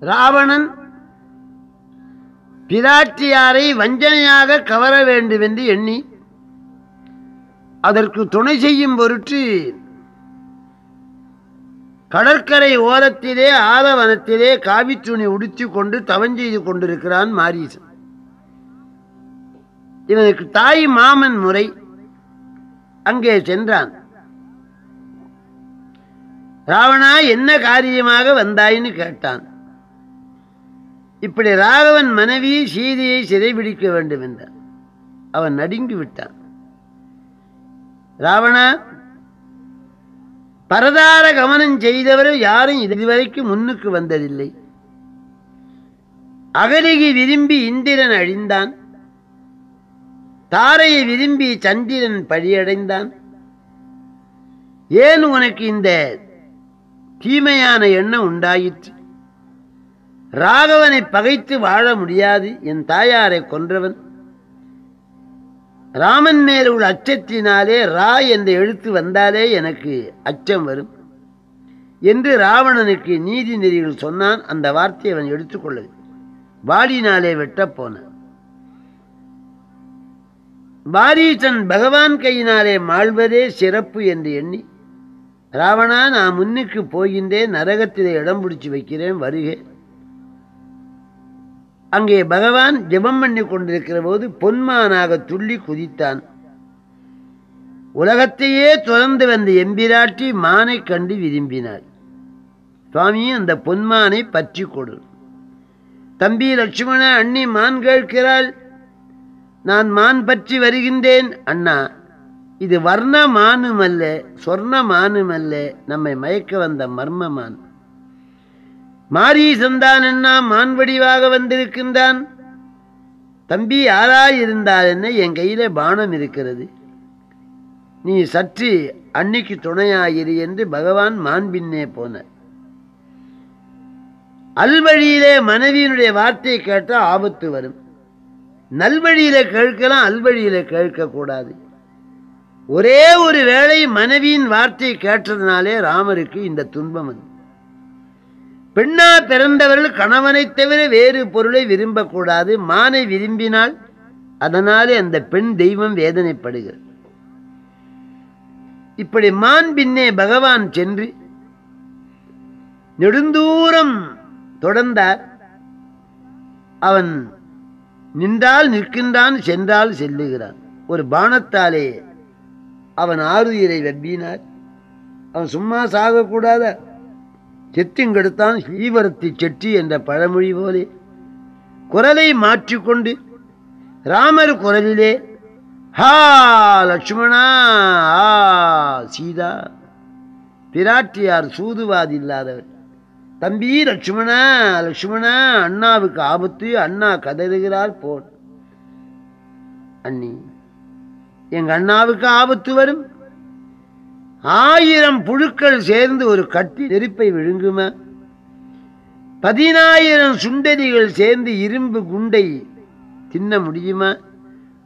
ராவணன் பிராட்டியாரை வஞ்சனையாக கவர வேண்டும் என்று எண்ணி அதற்கு துணை செய்யும் பொருட்டு கடற்கரை ஓரத்திலே ஆதவனத்திலே காவித்துணி உடுத்தி கொண்டு தவஞ்செய்து கொண்டிருக்கிறான் மாரீசன். இவனுக்கு தாய் மாமன் முறை அங்கே சென்றான். ராவணா என்ன காரியமாக வந்தாயின்னு கேட்டான். இப்படி ராகவன் மனைவி சீதையை சிறைபிடிக்க வேண்டும் என்றான். அவன் நடுங்கி விட்டான். ராவணா பரதார கவனம் செய்தவர் யாரும் இதுவரைக்கும் முன்னுக்கு வந்ததில்லை. அகலிகி விரும்பி இந்திரன் அழிந்தான். தாரையை விரும்பி சந்திரன் பழியடைந்தான். ஏன் உனக்கு இந்த தீமையான எண்ணம் உண்டாயிற்று? ராகவனை பகைத்து வாழ முடியாது என் தாயாரை கொன்றவன். ராமன் மேல் உள்ள அச்சத்தினாலே ரா என்ற எழுத்து வந்தாலே எனக்கு அச்சம் வரும். என்று ராவணனுக்கு நீதி நெறிகள் சொன்னான். அந்த வார்த்தையை அவன் எடுத்துக்கொள்ள வாடினாலே வெட்டப் போனான். வாரீசன் பகவான் கையினாலே மாழ்வதே சிறப்பு என்று எண்ணி ராவணா நான் முன்னுக்கு போகின்றேன். நரகத்திலே இடம் பிடிச்சி வைக்கிறேன் வருகேன் அங்கே பகவான் ஜெபம் பண்ணி கொண்டிருக்கிற போது பொன்மானாக துள்ளி குதித்தான். உலகத்தையே துறந்து வந்த எம்பிராட்டி மானை கண்டு விரும்பினாள். சுவாமி அந்த பொன்மானை பற்றி கொடு. தம்பி லட்சுமண அண்ணி மான் கேட்கிறாள். நான் மான் பற்றி வருகின்றேன் அண்ணா. இது வர்ண மானுமல்ல சொர்ண மானுமல்ல. நம்மை மயக்க வந்த மர்மமான். மாறி மாரீசந்தான் அண்ணா மான் வடிவாக வந்திருக்கின்றான். தம்பி யாராயிருந்தால் என்ன? என் கையில பானம் இருக்கிறது. நீ சற்று அன்னைக்கு துணையாயிரு என்று பகவான் மாண்பின்னே போன போனார். அல்வழியிலே மனைவியினுடைய வார்த்தையை கேட்டால் ஆபத்து வரும். நல்வழியில கேட்கலாம் அல்வழியில கேட்கக்கூடாது. ஒரே ஒரு வேளை மனைவியின் வார்த்தையை கேட்டதுனாலே ராமருக்கு இந்த துன்பம் வந்து பெண்ணா பிறந்தவர்கள் கணவனைத் தவிர வேறு பொருளை விரும்பக்கூடாது. மானை விரும்பினால் அதனாலே அந்த பெண் தெய்வம் வேதனைப்படுகிறது. இப்படி மான் பின்னே பகவான் சென்று நெடுந்தூரம் தொடர்ந்தார். அவன் நின்றால் நிற்கின்றான் சென்றால் செல்லுகிறான். ஒரு பானத்தாலே அவன் ஆறுயிரை வெப்பினார் அவன் சும்மா சாகக்கூடாத? செத்திங்கெடுத்தான் ஸ்ரீவரத்தி செட்டி என்ற பழமொழி போலே. குரலை மாற்றிக்கொண்டு ராமர் குரலிலே ஹா லக்ஷ்மணா ஆ சீதா பிராட்டியார் சூதுவாதி இல்லாதவர் தம்பி லட்சுமணா லக்ஷ்மணா அண்ணாவுக்கு ஆபத்து அண்ணா கதறுகிறார் போன் அண்ணி எங்க அண்ணாவுக்கு ஆபத்து வரும்? ஆயிரம் புழுக்கள் சேர்ந்து ஒரு கட்டி நெருப்பை விழுங்கும? பதினாயிரம் சுண்டரிகள் சேர்ந்து இரும்பு குண்டை தின்ன முடியுமா?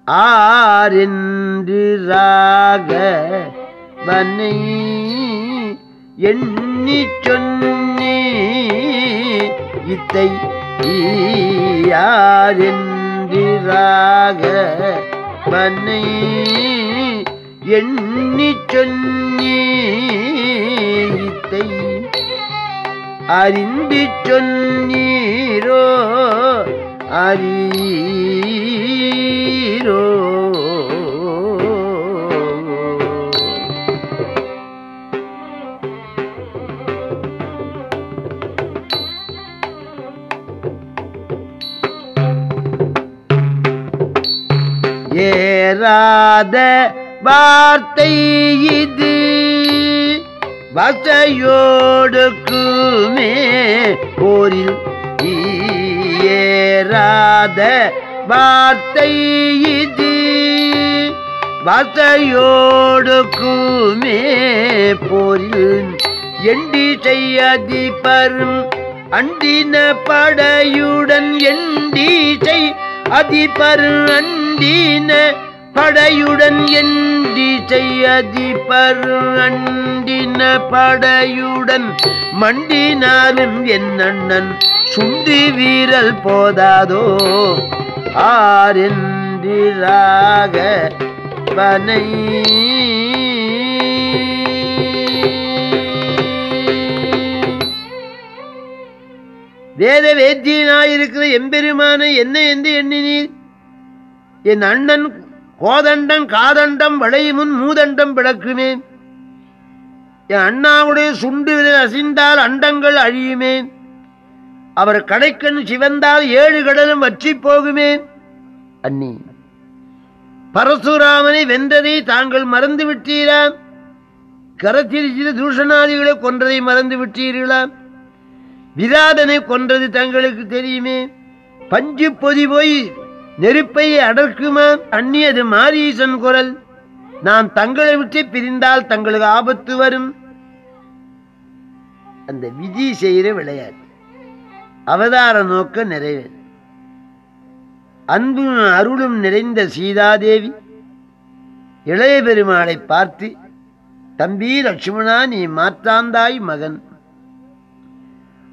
ஆரென்று ராக வனை எண்ணி சொன்னே இத்தை யாரென்று ராக வனை எண்ணி சொன்னீத்தை அறிந்து சொன்னீரோ அரீரோ ஏறாத வார்த்தை இது. வசையோடுக்குமே போரில் ஏறாத வார்த்தை இது. வசையோடுக்குமே போரில் எண்டி செய்யதி பரும் அண்டின படையுடன் எண்டி செய் அதிபரு அண்டின படையுடன் என் செய்யதிபர் அண்டின படையுடன் மண்டினாலும் என் அண்ணன் சுண்டி வீரல் போதாதோ? ஆரென்றாக பனை? வேத வேத்தியனாயிருக்கிற எம்பெருமானை என்ன என்று எண்ணினீர்? என் அண்ணன் கோதண்டம் காதண்டம் வளையுமுன் மூதண்டம் பிளக்குமே என் அண்ணாவுடைய சுண்டு அசிந்தால் அண்டங்கள் அழியுமே அவர் கடைக்கண் சிவந்தால் ஏழு கடலும் வற்றி போகுமே அண்ணி பரசுராமனை வென்றதை தாங்கள் மறந்து விட்டீரா கரத்தில் தூஷணாதிகளை கொன்றதை மறந்து விட்டீர்களா விராதனை கொன்றது தங்களுக்கு தெரியுமே. பஞ்சு பொதி போய் நெருப்பை அடர்க்குமா அந்நியது மாரீசன் குரல். நான் தங்களை விட்டு பிரிந்தால் தங்களுக்கு ஆபத்து வரும். அந்த விதி செய்கிற விளையாட்டு. அவதார நோக்க நிறைவேறு. அன்பும் அருளும் நிறைந்த சீதாதேவி. இளைய பெருமாளை பார்த்து தம்பி லட்சுமணா நீ மாற்றாந்தாய் மகன்.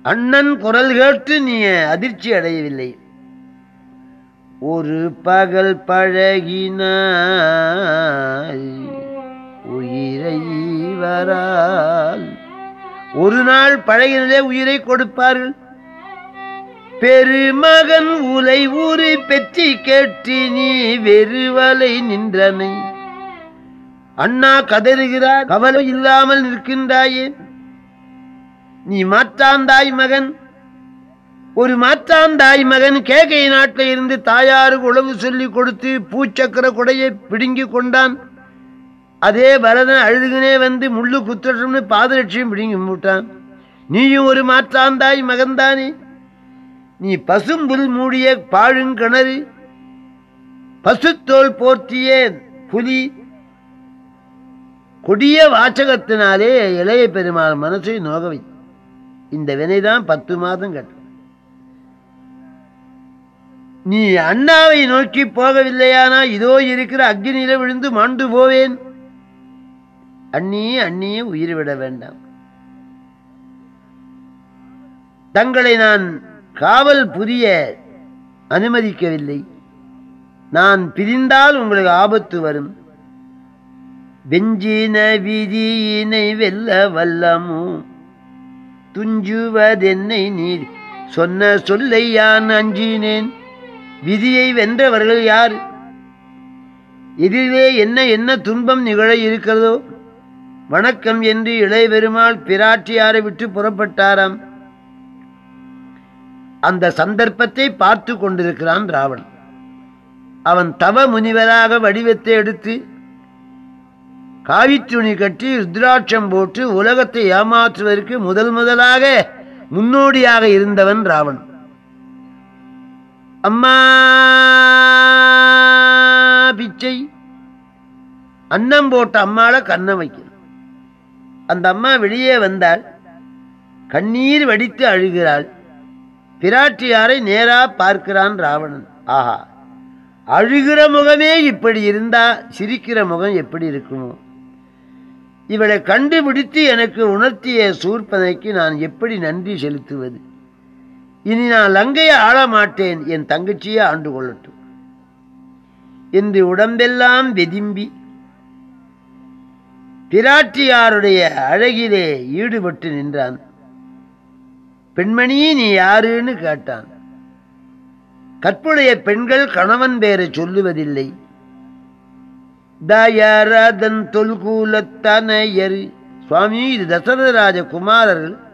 அண்ணன் குரல் கேட்டு நீ அதிர்ச்சி அடையவில்லை. ஒரு பகல் பழகினாய். உயிரை வரால். ஒரு நாள் பழகினதே உயிரை கொடுப்பார்கள். பெருமகன் உலை ஊறி பெற்றி கேட்டி நீ வெறுவலை நின்றனை. அண்ணா கதறுகிறார் கவலை இல்லாமல் நிற்கின்றாயே. நீ மாற்றாந்தாய் மகன். ஒரு மாற்றான் தாய் மகன் கேகை நாட்டில் இருந்து தாயாருக்கு உழவு சொல்லி கொடுத்து பூச்சக்கர குடையை பிடுங்கி கொண்டான். அதே பரதன் அழுதுகினே வந்து முள்ளு குத்தட்டும்னு பாதலட்சியம் பிடுங்கி மூட்டான். நீயும் ஒரு மாற்றான் தாய் மகன்தானே? நீ பசும்புல் மூடிய பாழுங்கிணறு பசுத்தோல் போர்த்திய புலி கொடிய வாச்சகத்தினாலே இளைய பெருமாள் மனசை நோகவை. இந்த வினைதான் பத்து மாதம் கட்டும். நீ அண்ணாவை நோக்கி போகவில்லையானா இதோ இருக்கிற அக்னியில விழுந்து மாண்டு போவேன். அண்ணியே அண்ணியே உயிர் விட வேண்டாம். தங்களை நான் காவல் புரிய அனுமதிக்கவில்லை. நான் பிரிந்தால் உங்களுக்கு ஆபத்து வரும். வெஞ்சின விதியினை வெல்ல வல்லமோ? துஞ்சுவதென்னை நீர் சொன்ன சொல்லை யான் அஞ்சினேன். விதியை வென்றவர்கள் யார்? எதிரிலே என்ன என்ன துன்பம் நிகழ இருக்கிறதோ? வணக்கம் என்று இளையபெருமாள் பிராட்டியாரை விட்டு புறப்பட்டாராம். அந்த சந்தர்ப்பத்தை பார்த்து கொண்டிருக்கிறான் ராவணன். அவன் தவ முனிவராக வடிவத்தை எடுத்து காவித்துணி கட்டி ருத்ராட்சம் போட்டு உலகத்தை ஏமாற்றுவதற்கு முதல் முதலாக முன்னோடியாக இருந்தவன் ராவன் அம்மா பிச்சை. அன்னம் போட்ட அம்மாள கண்ண வைக்கணும். அந்த அம்மா வெளியே வந்தால் கண்ணீர் வடித்து அழுகிறாள். பிராட்டியாரை நேரா பார்க்கிறான் ராவணன். ஆஹா. அழுகிற முகமே இப்படி இருந்தா சிரிக்கிற முகம் எப்படி இருக்குமோ. இவளை கண்டுபிடித்து எனக்கு உணர்த்திய சூர்பனைக்கு நான் எப்படி நன்றி செலுத்துவது? இனி நான் லங்கையை ஆள மாட்டேன் என் தங்கச்சியை ஆண்டு கொள்ளட்டும். என்று உடம்பெல்லாம் வெதிம்பி பிராட்டியாருடைய அழகிலே ஈடுபட்டு நின்றான். பெண்மணி நீ யாருன்னு கேட்டான். கற்புடைய பெண்கள் கணவன் பேரை சொல்லுவதில்லை. தயரதன் தொல்கூலத்தனையர். சுவாமி இது தசரதராஜ குமாரர்கள்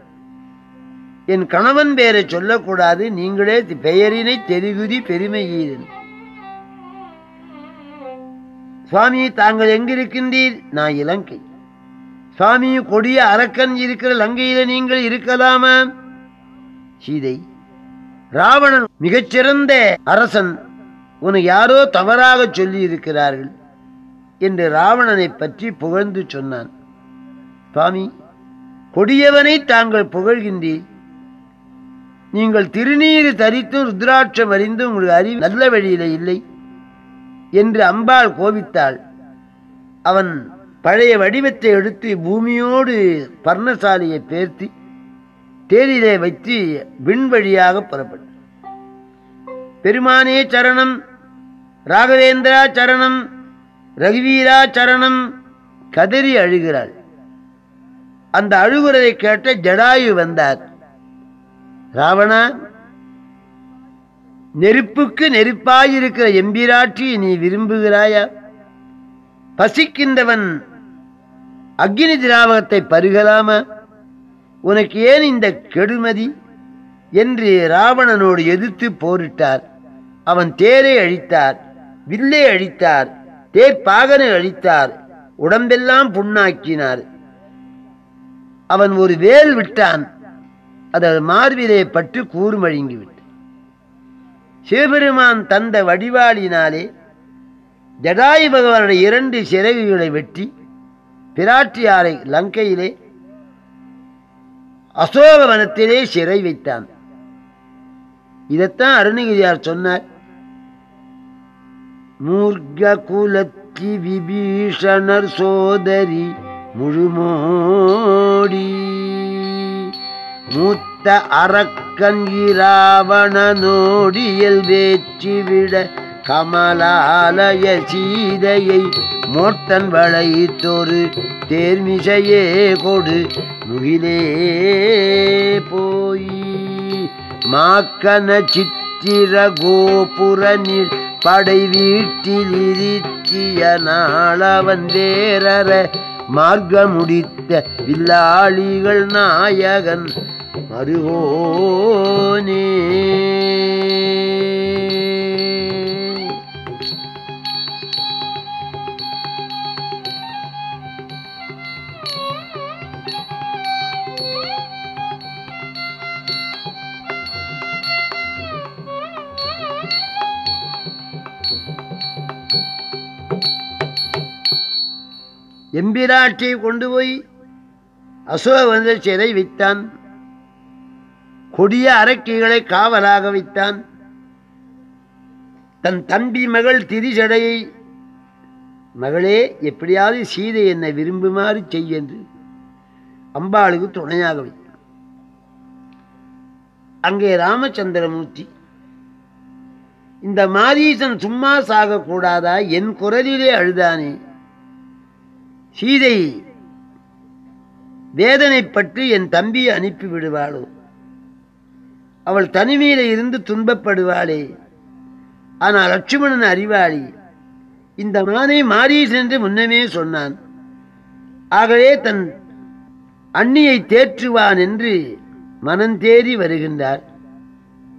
என் கணவன் பெயரை சொல்லக்கூடாது நீங்களே பெயரினை தெரிகுதி பெருமையீரன். சுவாமி தாங்கள் எங்கிருக்கின்றீர்? நான் இலங்கை. சுவாமி கொடிய அரக்கன் இருக்கிற லங்கையில நீங்கள் இருக்கலாமா? சீதை ராவணன் மிகச்சிறந்த அரசன் உன்னை யாரோ தவறாக சொல்லி இருக்கிறார்கள் என்று ராவணனை பற்றி புகழ்ந்து சொன்னான். சுவாமி கொடியவனை தாங்கள் புகழ்கின்றீர். நீங்கள் திருநீறு தரித்தும் ருத்ராட்சம் அறிந்தும் உங்களுக்கு அறிவு நல்ல வழியில இல்லை என்று அம்பாள் கோபித்தாள். அவன் பழைய வடிவத்தை எடுத்து பூமியோடு பர்ணசாலியை பேர்த்தி தேரிலே வைத்து விண்வழியாக புறப்பட்டார் பெருமானே சரணம் ராகவேந்திரா சரணம் ரகுவீரா சரணம் கதறி அழுகிறாள். அந்த அழுகுறதை கேட்ட ஜடாயு வந்தார். ராவணா நெருப்புக்கு நெருப்பாயிருக்கிற எம்பிராட்டி நீ விரும்புகிறாயா? பசிக்கின்றவன் அக்னி திராவகத்தை பருகலாமா? உனக்கு ஏன் இந்த கெடுமதி? என்று ராவணனோடு எதிர்த்து போரிட்டார். அவன் தேரை அழித்தார் வில்லை அழித்தார் தேர்ப்பாகனை அழித்தார் உடம்பெல்லாம் புண்ணாக்கினார். அவன் ஒரு வேல் விட்டான். அதன் மார்பிலே பற்று கூர்மழுங்கி சிவபெருமான் தந்த வடிவாளினாலே ஜடாயு பகவானுடைய இரண்டு சிறகுகளை வெட்டி பிராட்டியாரை லங்கையிலே அசோகவனத்திலே சிறை வைத்தான். இதைத்தான் அருணகிரியார் சொன்னார். மூர்க குலத்தி விபீஷணர் சோதரி முழுமோடி மூத்த அரக்கன் இராவணனோடியல் வேற்றி விட கமலாலய சீதையை மோட்டன் வளைத்தொரு தேர்மிசையே கொடு முகிலே போய். மாக்கன சித்திர கோபுரனில் படை வீட்டில் இருத்திய நாளவன் வேறற மார்க்க முடித்த வில்லாளிகள் நாயகன் மருகோனே எம்பிராட்டியை கொண்டு போய் அசோகவந்த சிறை வைத்தான் கொடிய அரக்கிகளை காவலாக வைத்தான். தன் தம்பி மகள் திரிசடையை மகளே எப்படியாவது சீதை என்னை விரும்புமாறு செய் என்று அம்பாளுக்கு துணையாக வைத்தான். அங்கே ராமச்சந்திரமூர்த்தி இந்த மாரீசன் சும்மா சாகக்கூடாதா? என் குரலிலே அழுதானே. சீதை வேதனைப்பட்டு என் தம்பியை அனுப்பி விடுவாளோ அவள் தனிமையில இருந்து துன்பப்படுவாளே. ஆனால் லட்சுமணன் அறிவாளி இந்த மானை மாறீஸ் என்று முன்னமே சொன்னான். ஆகவே தன் அண்ணியை தேற்றுவான் என்று மனந்தேறி வருகின்றார்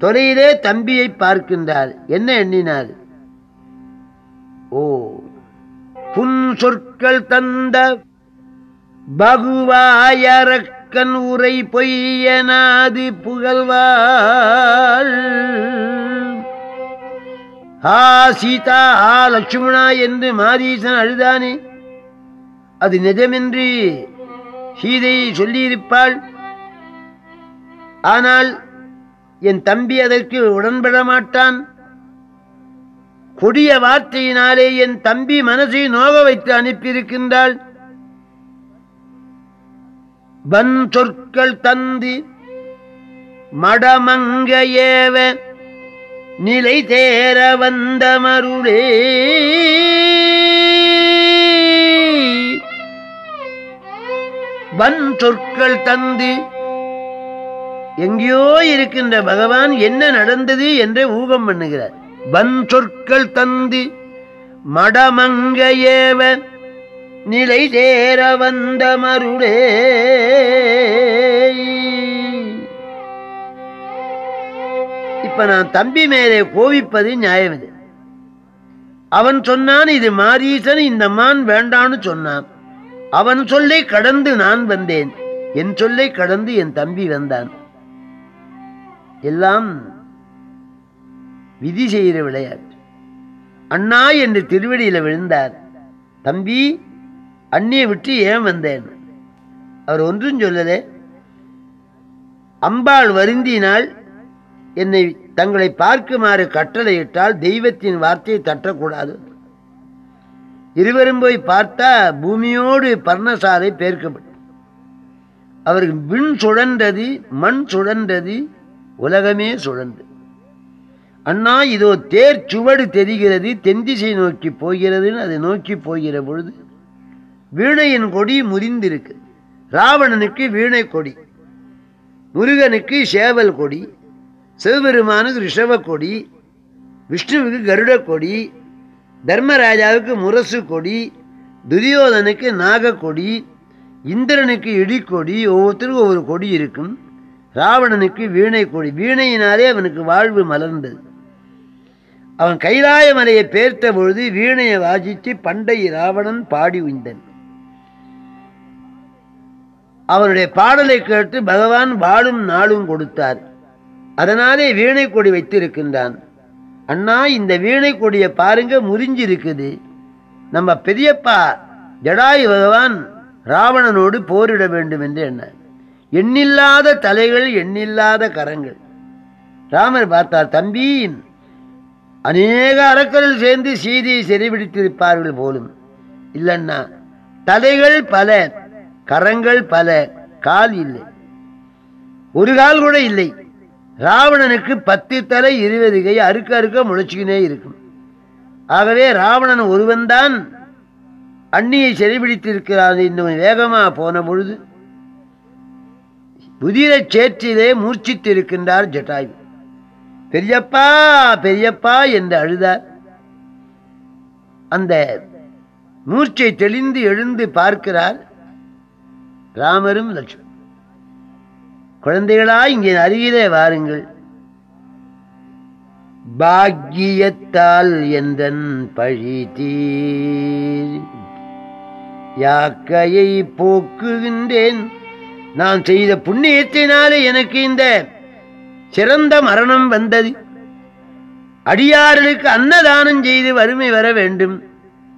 தொலையிலே தம்பியை பார்க்கின்றார் என்ன எண்ணினார் ஓ புன் சொற்கள் தந்த பகுவாயரக்கன் உரை பொய்யனாதி புகழ்வாள். ஆ சீதா ஆ லட்சுமணா என்று மாரீசன் அழுதானே. அது நிஜமென்று சீதை சொல்லியிருப்பாள். ஆனால் என் தம்பி அதற்கு உடன்பட மாட்டான். கொடிய வார்த்தையினாலே என் தம்பி மனசை நோக வைத்து அனுப்பியிருக்கின்றாள். வன் சொற்கள் தந்தி மடமங்க நிலை தேர வந்த மருளே வன் சொற்கள் தந்து எங்கேயோ இருக்கின்ற பகவான் என்ன நடந்தது என்று ஊகம் பண்ணுகிறார். வன் சொற்கள் தந்து மடமங்க நிலை சேர வந்த மருளே. இப்ப நான் தம்பி மேலே கோவிப்பது நியாயம் இது அவன் சொன்னான் இது மாரீசன் இந்த மான் வேண்டான்னு சொன்னான். அவன் சொல்லை கடந்து நான் வந்தேன். என் சொல்லை கடந்து என் தம்பி வந்தான். எல்லாம் விதி செய்கிற விளையாட்டு. அண்ணா என்று திருவடியில் விழுந்தார். தம்பி அண்ணியை விட்டு ஏன் வந்தேன்? அவர் ஒன்றும் சொல்லலே. அம்பாள் வருந்தினால் என்னை தங்களை பார்க்குமாறு கட்டளையிட்டால் தெய்வத்தின் வார்த்தையை தட்டக்கூடாது. இருவரும் போய் பார்த்தா பூமியோடு பர்ணசாலை பேர்க்கப்படும். அவருக்கு விண் சுழன்றது மண் சுழன்றது உலகமே சுழன்று. அண்ணா இதோ தேர் சுவடு தெரிகிறது தென்திசை நோக்கி போகிறதுன்னு அதை நோக்கி போகிற பொழுது வீணையின் கொடி முறிந்திருக்கு. ராவணனுக்கு வீணை கொடி. முருகனுக்கு சேவல் கொடி. சிவபெருமானுக்கு ரிஷவ கொடி. விஷ்ணுவுக்கு கருட கொடி. தர்மராஜாவுக்கு முரசு கொடி. துரியோதனுக்கு நாகக்கொடி இந்திரனுக்கு இடிக்கொடி ஒவ்வொருத்தருக்கும் ஒவ்வொரு கொடி இருக்கும். ராவணனுக்கு வீணை கொடி. வீணையினாலே அவனுக்கு வாழ்வு மலர்ந்தது. அவன் கைலாய மலையை பேர்த்த பொழுது வீணையை வாசித்து பண்டை ராவணன் பாடி உய்ந்தன். அவருடைய பாடலை கேட்டு பகவான் வாழும் நாளும் கொடுத்தார். அதனாலே வீணை கொடி வைத்திருக்கின்றான். அண்ணா இந்த வீணை கொடியை பாருங்க முறிஞ்சிருக்குது. நம்ம பெரியப்பா ஜடாயு பகவான் ராவணனோடு போரிட வேண்டும் என்று என்ன எண்ணில்லாத தலைகள் எண்ணில்லாத கரங்கள். ராமர் பார்த்தார் தம்பி அநேக அரக்கர்கள் சேர்ந்து சீதையை சிறைபிடித்திருப்பார்கள் போலும். இல்லைன்னா தலைகள் பல கரங்கள் பல கால் இல்லை. ஒரு கால் கூட இல்லை. ராவணனுக்கு பத்து தலை இருபது கை அறுக்க அறுக்க முளைச்சிக்கினே இருக்கும். ஆகவே ராவணன் ஒருவன்தான் அண்ணியை சிறைபிடித்திருக்கிறான் இன்னும் வேகமாக போன பொழுது புதிர சேற்றிலே மூர்ச்சித்திருக்கின்றார் ஜட்டாயு. பெரியப்பா பெரியப்பா என்று அழுதார். அந்த மூர்ச்சை தெளிந்து எழுந்து பார்க்கிறார். ராமரும் லட்சுமி. குழந்தைகளா இங்கே அருகிலே வாருங்கள். பாக்கியத்தால் எந்தன் பழி தீர்? யாக்கையை போக்குகின்றேன். நான் செய்த புண்ணியத்தினாலே எனக்கு இந்த சிறந்த மரணம் வந்தது. அடியார்களுக்கு அன்னதானம் செய்து வறுமை வர வேண்டும்.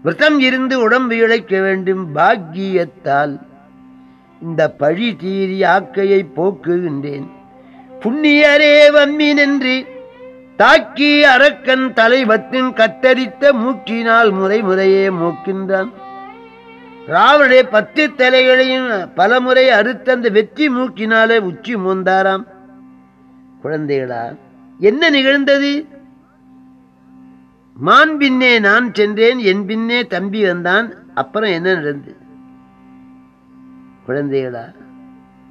விரதம் இருந்து உடம்பு இழைக்க வேண்டும். பாக்கியத்தால் இந்த பழி தீரி ஆக்கையை போக்குகின்றேன். புண்ணியரே வம்மி நின்று தாக்கி அரக்கன் தலைவத்தின் கத்தரித்த மூக்கினால் முறை முறையே மூக்கின்றான். ராவணே பத்து தலைகளையும் பலமுறை அறுத்த அந்த வெற்றி மூக்கினாலே உச்சி மோந்தாராம். குழந்தைகளா என்ன நிகழ்ந்தது? மான் பின்னே நான் சென்றேன் என் பின்னே தம்பி வந்தான் அப்புறம் என்ன நடந்தது? குழந்தைகளா?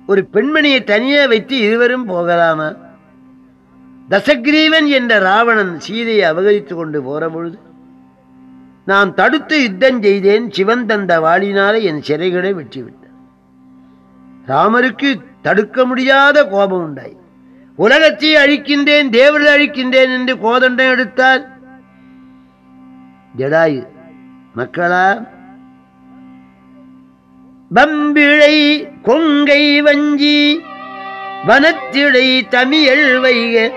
ஒரு பெண்மணியை தனியே வைத்து இருவரும் போகலாமா? தசகிரீவன் என்ற ராவணன் சீதையை அபகரித்து கொண்டு போற பொழுது நான் தடுத்து யுத்தம் செய்தேன் சிவன் தந்த வாளினாலே என் சிறைகளை வெற்றிவிட்டான் ராமருக்கு தடுக்க முடியாத கோபம் உண்டாய். உலகத்தை அழிக்கின்றேன் தேவரை அழிக்கின்றேன் என்று கோதண்டம் எடுத்தார் ஜடாயு மக்களா பம்பிழை கொங்கை வஞ்சி வனத்திழை தமிழ் வைக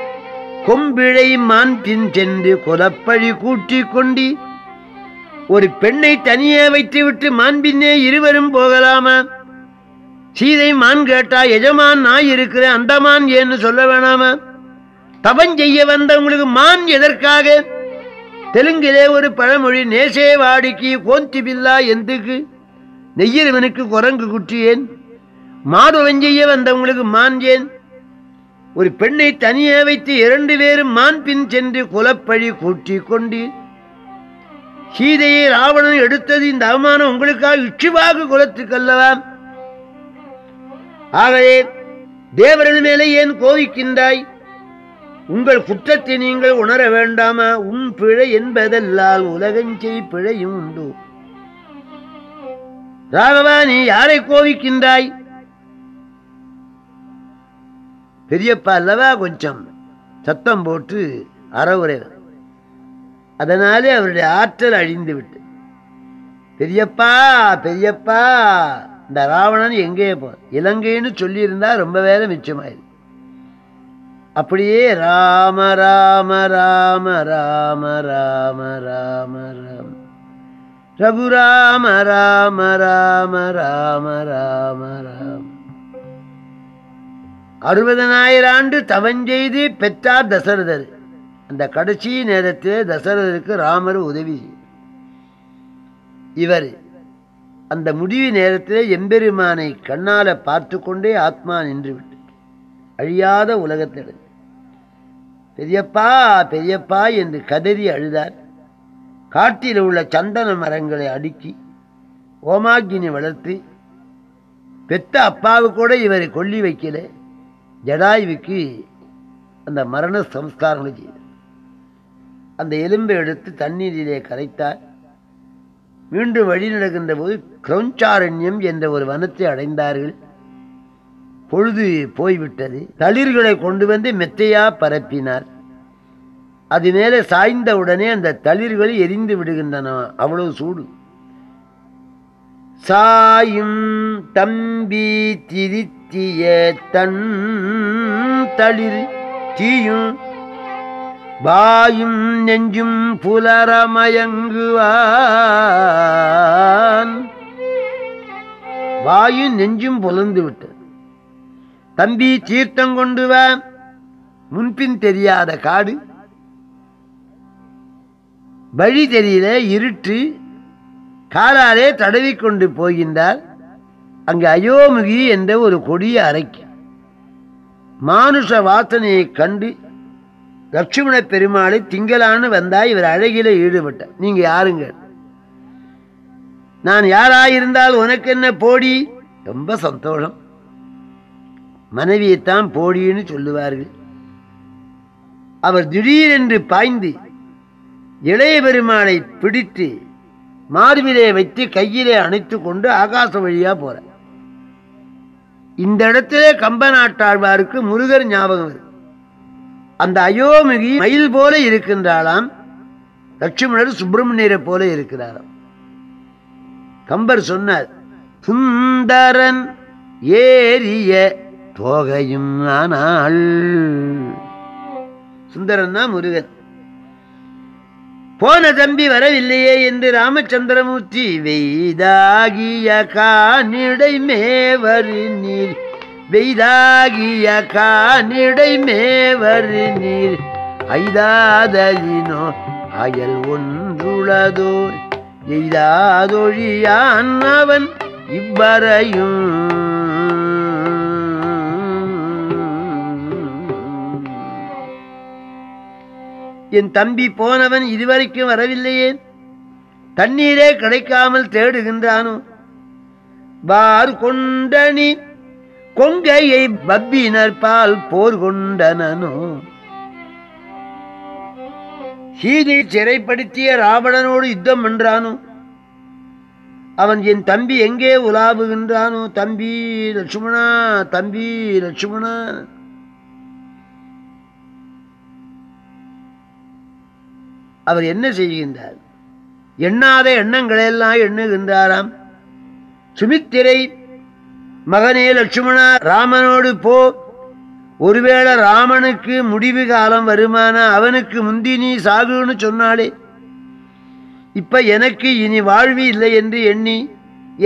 கொம்பிழை மான்பின் சென்று கொலப்பழி கூட்டிக் கொண்டி. ஒரு பெண்ணை தனியே வைத்துவிட்டு மாண்பின்னே இருவரும் போகலாமா? சீதை மான் கேட்டா எஜமான் நாய் இருக்கிற அந்த மான் ஏன்னு சொல்ல வேணாமா? தவம் செய்ய வந்தவங்களுக்கு மான் எதற்காக? தெலுங்கிலே ஒரு பழமொழி நேசே வாடிக்கு கோந்தி பில்லா எந்துக்கு? நெய்யரவனுக்கு குரங்கு குற்றியேன். மாடு மாதவன் வந்தவங்களுக்கு மான் ஏன் ஒரு பெண்ணை தனியே வைத்து இரண்டு பேரும் மான் பின் சென்று குலப்பழி கூட்டி கொண்டு சீதையை ராவணன் எடுத்தது இந்த அவமானம் உங்களுக்காக இச்சுவாக குலத்துக்கல்லவா ஆகவே தேவர்கள் மேலே ஏன் கோவிக்கின்றாய் உங்கள் குற்றத்தை நீங்கள் உணர வேண்டாமா? உன் பிழை என்பதெல்லால் உலகஞ்செய் பிழையும் உண்டு. ராகவா நீ யாரை கோவிக்கின்றாய்? பெரியப்பா அல்லவா கொஞ்சம் சத்தம் போட்டு அறவுரை. அதனாலே அவருடைய ஆற்றல் அழிந்து விட்டு. பெரியப்பா பெரியப்பா இந்த ராவணன் எங்கே போ? இலங்கைன்னு சொல்லியிருந்தா ரொம்ப வேலை மிச்சமாயிரு. அப்படியே ராம ராம ராம ராம ராம ராம ராம. ரகுராம ராம ராம ராம ராம ராம அறுபதனாயிரம் ஆண்டு தவஞ்செய்து பெற்றார் தசரதர். அந்த கடைசி நேரத்தில் தசரதருக்கு ராமர் உதவி இவர் அந்த முடிவு நேரத்தில் எம்பெருமானை கண்ணால பார்த்து கொண்டே ஆத்மா நின்று விட்டு அழியாத உலகத்தில். பெரியப்பா பெரியப்பா என்று கதறி அழுதார். காட்டில் உள்ள சந்தன மரங்களை அடுக்கி ஓமாக்கினி வளர்த்து பெத்த அப்பாவு கூட இவரை கொல்லி வைக்கல. ஜடாயுவுக்கு அந்த மரண சம்ஸ்காரங்களை செய்த அந்த எலும்பை எடுத்து தண்ணீரிலே கரைத்தார். மீண்டும் வழி நடக்கின்ற போது கிரௌஞ்சாரண்யம் என்ற ஒரு வனத்தை அடைந்தார்கள். பொழுது போய்விட்டது. தளிர்களை கொண்டு வந்து மெத்தையா பரப்பினார். அது மேலே சாய்ந்த உடனே அந்த தளிர்கள் எரிந்து விடுகின்றன. அவ்வளவு சூடு. சாயும் தம்பி திரித்திய தன் தளிர் தீயும் வாயும் நெஞ்சும் புலரமயங்குவான். வாயும் நெஞ்சும் புலந்து விட்டது. தம்பி தீர்த்தம் கொண்டு வா முன்பின் தெரியாத காடு. வழி தெரியல இருட்டு. காலாலே தடவி கொண்டு போகின்றார். அங்கு அயோமுகி என்ற ஒரு கொடிய அறைக்கு. மானுஷ வாசனையை கண்டு லட்சுமண பெருமாளை திங்களான்னு வந்தா இவர் அழகில ஈடுபட்டார். நீங்க யாருங்க? நான் யாராயிருந்தால் உனக்கு என்ன போடி? ரொம்ப சந்தோஷம். மனைவியைத்தான் போடின்னு சொல்லுவார்கள். அவர் திடீரென்று பாய்ந்து இளைய பெருமானை பிடித்து மார்பிலே வைத்து கையிலே அணைத்து கொண்டு ஆகாச வழியா போற. இந்த இடத்திலே கம்ப நாட்டாழ்வாருக்கு முருகர் ஞாபகம் அந்த அயோமுகி மயில் போல இருக்கின்றாளாம். லட்சுமணர் சுப்பிரமணியரை போல இருக்கிறாராம். கம்பர் சொன்னார் சுந்தரன் ஏறிய தோகையும் ஆனால் சுந்தரன் தான் முருகன். போன தம்பி வரவில்லையே என்று ராமச்சந்திரமூர்த்தி வெய்தாகிய காணிடை மேவரு நீர் வெய்தாகிய காணிடை மேவரு நீர் ஐதாதலினோ அயல் ஒன்றுளதோ. எய்தாதொழியான் அவன் இவ்வரையும் என் தம்பி போனவன் இதுவரைக்கும் வரவில்லையே. தண்ணீரே கிடைக்காமல் தேடுகின்றானோ? பார் கொண்டனி கொங்கையை பப்பினர் பால் போர் கொண்டனோ சீதை சிறைப்படுத்திய ராவணனோடு யுத்தம் என்றானோ அவன் என் தம்பி எங்கே உலாவுகின்றானோ? தம்பி லட்சுமணா தம்பி லட்சுமணா. அவர் என்ன செய்கின்றார்? எண்ணாத எண்ணங்களெல்லாம் எண்ணுகின்றாராம். சுமித்திரை மகனே லட்சுமணா ராமனோடு போ. ஒருவேளை ராமனுக்கு முடிவு காலம் வருமானா அவனுக்கு முந்தி நீ சாகுன்னு சொன்னாலே இப்ப எனக்கு இனி வாழ்வு இல்லை என்று எண்ணி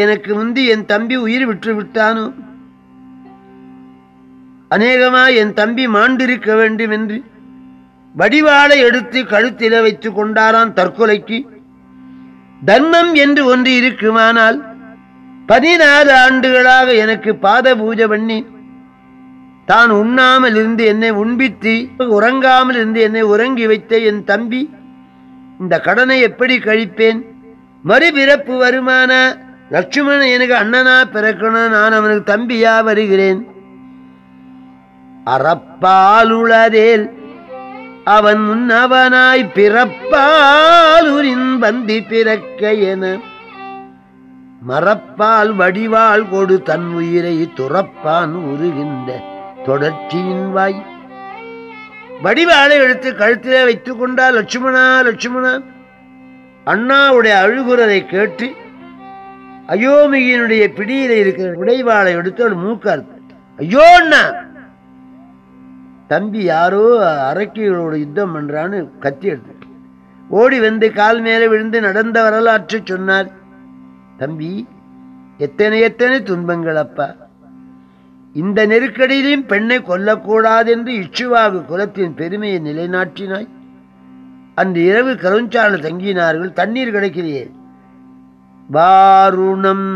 எனக்கு முந்தி என் தம்பி உயிர் விட்டு விட்டானோ? அநேகமா என் தம்பி மாண்டிருக்க வேண்டும் என்று வடிவாளை எடுத்து கழுத்தில வைத்துக் கொண்டாராம் தற்கொலைக்கு. தர்மம் என்று ஒன்று இருக்குமானால் பதினாறு ஆண்டுகளாக எனக்கு பாத பூஜை பண்ணி தான் உண்ணாமல் இருந்து என்னை உண்பித்து உறங்காமல் இருந்து என்னை உறங்கி வைத்த என் தம்பி இந்த கடனை எப்படி கழிப்பேன்? மறுபிறப்பு வருமான? லட்சுமணன் எனக்கு அண்ணனா பிறக்கணும் நான் அவனுக்கு தம்பியா வருகிறேன். அறப்பாலுளதேல் அவன் முன்னவனாய் பிறப்பாலுரின் பந்தி பிறக்க என மறப்பால் வடிவாள் கொடு தன் உயிரை துறப்பான் உருகின்ற தொடர்ச்சியின் வாய். வடிவாளை எடுத்து கழுத்திலே வைத்துக் கொண்டா லட்சுமணா லட்சுமணா. அண்ணாவுடைய அழுகுறதை கேட்டு அயோமியினுடைய பிடியில இருக்கிற உடைவாளை எடுத்து அவன் மூக்கார் ஐயோ அண்ணா தம்பி யாரோ அரக்கிகளோட யுத்தம் பண்ணுறான்னு கத்தி எடுத்து. ஓடி வந்து கால் மேலே விழுந்து நடந்த வரலாற்று சொன்னார். தம்பி எத்தனை எத்தனை துன்பங்கள் அப்பா. இந்த நெருக்கடியிலும் பெண்ணை கொல்லக்கூடாது என்று இச்சுவாகு குலத்தின் பெருமையை நிலைநாட்டினாய். அன்று இரவு கருஞ்சால தங்கினார்கள் தண்ணீர் கிடைக்கிறையே வாருணம்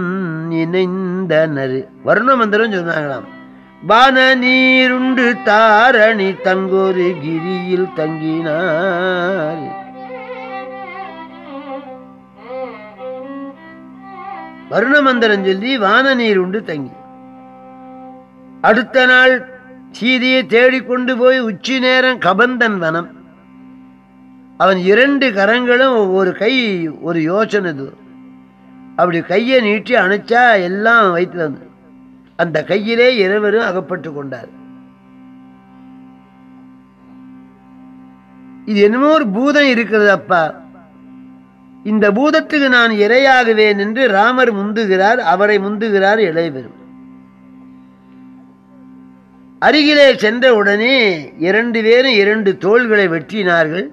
இணைந்தனர். வருண மந்திரம் சொன்னாங்களாம். வான நீருண்டு தாரணி தங்கொரு கிரியில் தங்கினார். வருண மந்திரம் சொல்லி வான நீர் உண்டு தங்கி. அடுத்த நாள் சீதையை தேடிக்கொண்டு போய் உச்சி நேரம் கபந்தன் வனம். அவன் இரண்டு கரங்களும் ஒரு கை ஒரு யோசனை தூரம் அப்படி கையை நீட்டி அணைச்சா எல்லாம் வைத்து வந்து அந்த கையிலே இருவரும் அகப்பட்டு கொண்டார். இது என்னமோ ஒரு பூதம் இருக்கிறது அப்பா. இந்த பூதத்துக்கு நான் இரையாகுவேன் என்று ராமர் முந்துகிறார் அவரை முந்துகிறார் இளைவரும் அருகிலே சென்ற உடனே இரண்டு பேரும் இரண்டு தோள்களை வெட்டினார்கள்.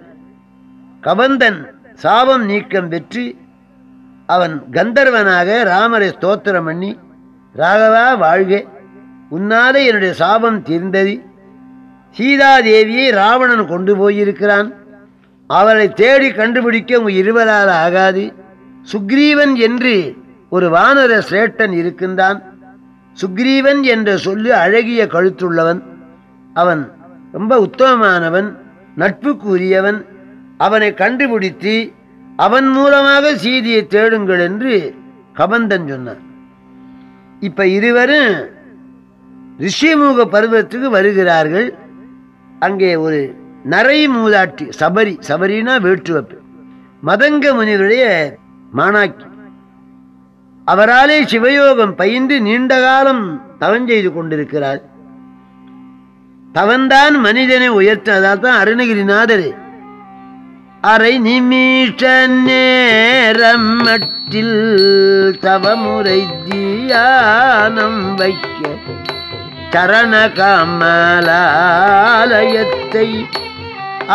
கவந்தன் சாபம் நீக்கம் பெற்று அவன் கந்தர்வனாக ராமரை ஸ்தோத்திரம் பண்ணி ராகவா வாழ்க. உன்னாலே என்னுடைய சாபம் தீர்ந்தது. சீதாதேவியை ராவணன் கொண்டு போயிருக்கிறான். அவளை தேடி கண்டுபிடிக்க உங்கள் இருவரால் ஆகாது. சுக்ரீவன் என்று ஒரு வானர சிரேஷ்டன் இருக்கின்றான். சுக்ரீவன் என்ற சொல்லு அழகிய கழுத்துள்ளவன். அவன் ரொம்ப உத்தமமானவன் நட்புக்குரியவன். அவனை கண்டுபிடித்து அவன் மூலமாக சீதியை தேடுங்கள் என்று கபந்தன் சொன்னான் இப்ப இருவரும் ரிஷிமுக பருவத்துக்கு வருகிறார்கள். அங்கே ஒரு நரை மூதாட்டி சபரி சபரினா வேற்றுவப்பு. மதங்க முனிவருடைய மாணாக்கி. அவராலே சிவயோகம் பயின்று நீண்ட காலம் தவம் செய்து கொண்டிருக்கிறார் தவன்தான் மனிதனை உயர்த்ததால் தான் அருணகிரிநாதர் அரை நிமிஷ நேரம் மட்டில் தவமுறை தியானம் வைக்க சரண கமலாலயத்தை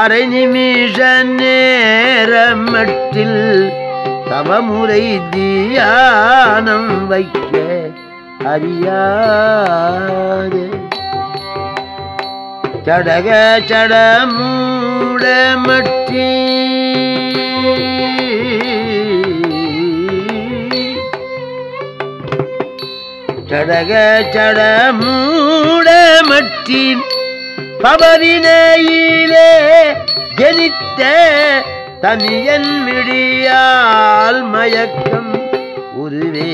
அரை நிமிஷ நேரம் மட்டில் தவமுறை தியானம் வைக்க அறியாது. சடக சடமூ சூடமற்றி சடக சடமூடமற்றின் பவரினையிலே ஜனித்த தனியன் மிடியால் மயக்கம் உருவே.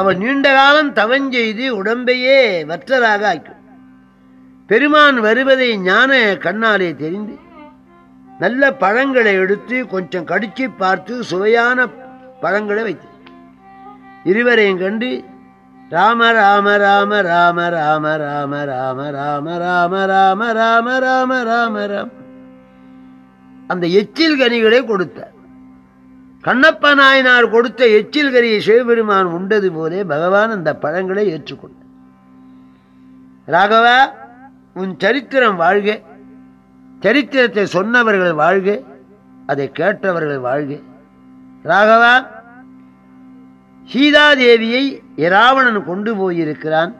அவன் நீண்ட காலம் தவஞ்செய்து உடம்பையே வற்றலாக ஆக்கும் பெருமான் வருவதை ஞான கண்ணாலே தெரிந்து நல்ல பழங்களை எடுத்து கொஞ்சம் கடிச்சு பார்த்து சுவையான பழங்களை வைத்து இருவரையும் கண்டு ராம ராம ராம ராம ராம ராம ராம ராம ராம ராம ராம ராம ராம ராம் அந்த எச்சில் கனிகளை கொடுத்தார் கண்ணப்ப நாயனார் கொடுத்த எச்சில் கரியை சிவபெருமான் உண்டது போலே பகவான் அந்த பழங்களை ஏற்றுக்கொண்டார். ராகவா உன் சரித்திரம் வாழ்க. சரித்திரத்தை சொன்னவர்கள் வாழ்க. அதை கேட்டவர்கள் வாழ்க. ராகவா சீதாதேவியை இராவணன் கொண்டு போயிருக்கிறான்.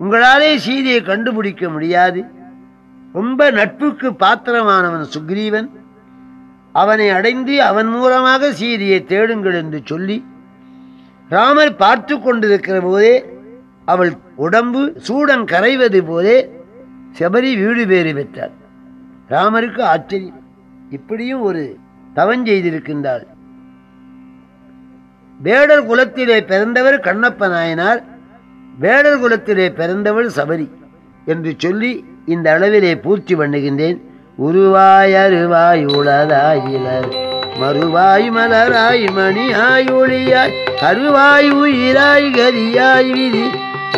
உங்களாலே சீதையை கண்டுபிடிக்க முடியாது. ரொம்ப நட்புக்கு பாத்திரமானவன் சுக்ரீவன். அவனை அடைந்து அவன் மூலமாக சீதையை தேடுங்கள் என்று சொல்லி ராமர் பார்த்து கொண்டிருக்கிற போதே அவள் உடம்பு சூடன் கரைவது போதே செபரி வீடு பேறு பெற்றார் ராமருக்கு ஆச்சரியம். இப்படியும் ஒரு தவஞ்செய்திருக்கின்றாள் வேடர் குலத்திலே பிறந்தவர் கண்ணப்ப நாயனார் வேடர் குலத்திலே பிறந்தவள் சபரி என்று சொல்லி இந்த அளவிலே பூர்த்தி பண்ணுகின்றேன். உருவாய் அருவாய் உளதாயிலர் மறுவாய் மலராய் மணியாய் ஒளியாய் கருவாய் உயிராய் கதியாய் விதி.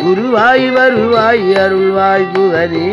குருவாய் வருவாய் அருள்வாய் குகனே